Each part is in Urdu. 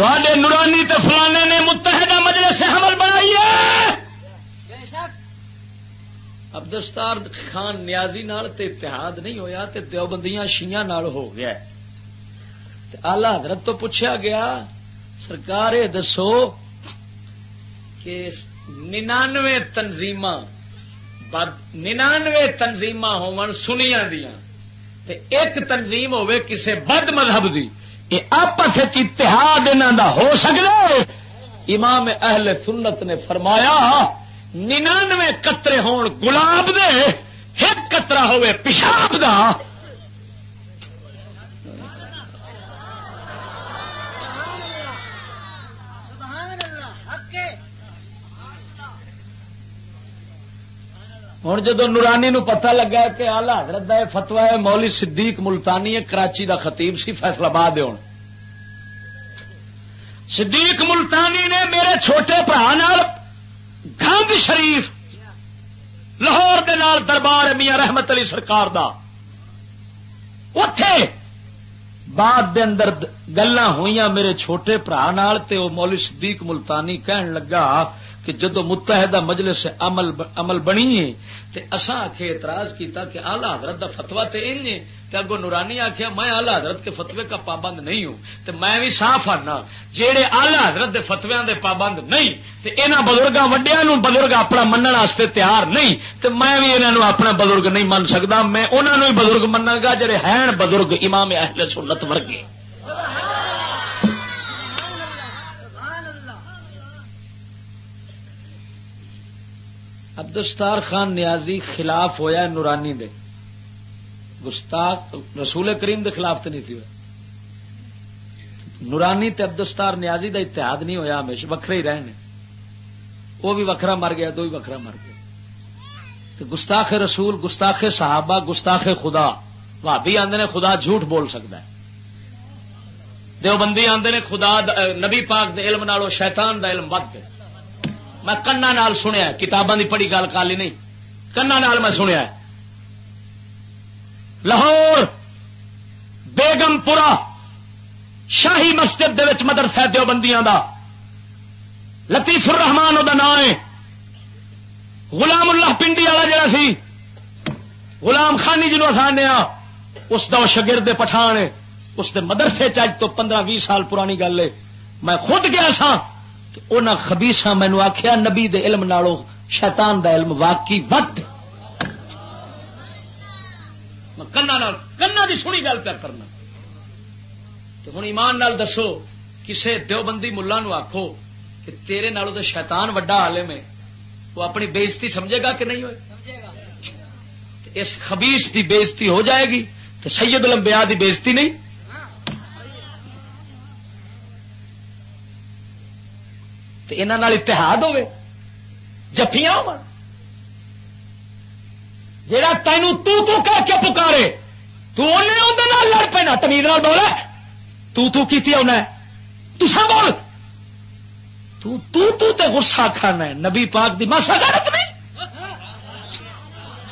تے نورانی تے فلانے نے متحدہ مجلس سے حمل بنائی ہے۔ عبدستار خان نیازی نال تے اتحاد نہیں ہویا تے دیوبندیاں شیاں نال ہو گیا۔ تے آلہ حضرت تو پوچھا گیا، سرکار یہ دسو کہ ننانوے تنظیم ننانوے تنظیم ہون سنیا دیا تے ایک تنظیم ہوے کسے بد مذہب دی۔ یہ آپس اتحاد انہوں دا ہو سکتا امام اہل سنت نے فرمایا، ننانوے قطرے ہون گلاب دے، ایک قطرہ ہوئے پیشاب دا۔ ہوں جدو نورانی نو پتہ لگا کہ آلہ حضرت دا فتوا ہے مولی صدیق ملتانی ہے کراچی دا خطیب سی فیصلہ باد ہوں صدیق ملتانی نے میرے چھوٹے برا گند شریف لاہور دے نال دربار میاں رحمت علی سرکار دا اتے بعد دے اندر گلا ہوئی میرے چھوٹے برا تے مولی صدیق ملتانی کہن لگا کہ جدو متحدہ مجلس عمل عمل بنی ہے، تے اساں آخے اعتراض کیتا کہ آلہ حضرت دا فتوا تے ان تے اگو نورانی آخیا میں آلہ حضرت کے فتوے کا پابند نہیں ہوں، تے میں بھی صاف آنا جہے آلہ حضرت دے فتویاں دے پابند نہیں، تے انہاں بزرگاں وڈیاں نو بزرگ اپنا منن واسطے تیار نہیں، تے میں بھی انہاں نو اپنا بزرگ نہیں من سکدا، میں انہاں نو ہی بزرگ مننا گا جڑے ہیں بزرگ امام اہل سنت ورگے۔ عبدالستار خان نیازی خلاف ہویا نورانی دے۔ گستاخ، رسول کریم دے خلاف تو نہیں تھی نورانی تے عبدالستار نیازی دا اتحاد نہیں ہویا، ہمیشہ وکھرے ہی رہنے۔ وہ بھی وکھرا مر گیا، دو ہی وکھرا مر گیا۔ گستاخ رسول، گستاخ صحابہ، گستاخ خدا۔ بھابی آدھے نے خدا جھوٹ بول سکتا ہے۔ دیوبندی آدھے نے خدا نبی پاک دے علم نالو شیطان دا علم ود میں کنا نال سنیا کتاباں دی پڑھی گل کالی نہیں۔ کنا نال میں سنیا لاہور بیگم پورا شاہی مسجد دے وچ مدرسہ دیوبندیاں دا۔ لطیف الرحمان دا نام ہے۔ غلام اللہ پنڈی والا جڑا سی۔ غلام خانی جنوب آسانے اس دا شگرد پٹھان اس دے مدرسے چج تو پندرہ بھی سال پرانی گل ہے۔ میں خود گیا سا خبیسا مینو آخیا نبی دے علم نالو شیطان دا علم واقعی وقت کنا دی سنی گل پہ کرنا۔ تو ہوں ایمان نال دسو، کسے دیوبندی ملا نو آخو کہ تیرے نالوں تو شیطان وڈا عالم ہے۔ وہ اپنی بےزتی سمجھے گا کہ نہیں ہوئے؟ اس خبیس دی بےزتی ہو جائے گی تو سید الانبیاء دی بےزتی نہیں۔ انہوں اتحاد ہوے جفیاں ہو جا تین تو تو کہہ کے پکارے تو لڑ پینا تمید بول تو تو کیتی انہیں تسا بول تو تو تو تے غصہ کھانا ہے نبی پاک دی ماسا غیرت نہیں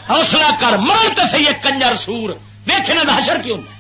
حوصلہ کر مرن تے صحیح کنجر سور دیکھنے دا حشر کیوں نہیں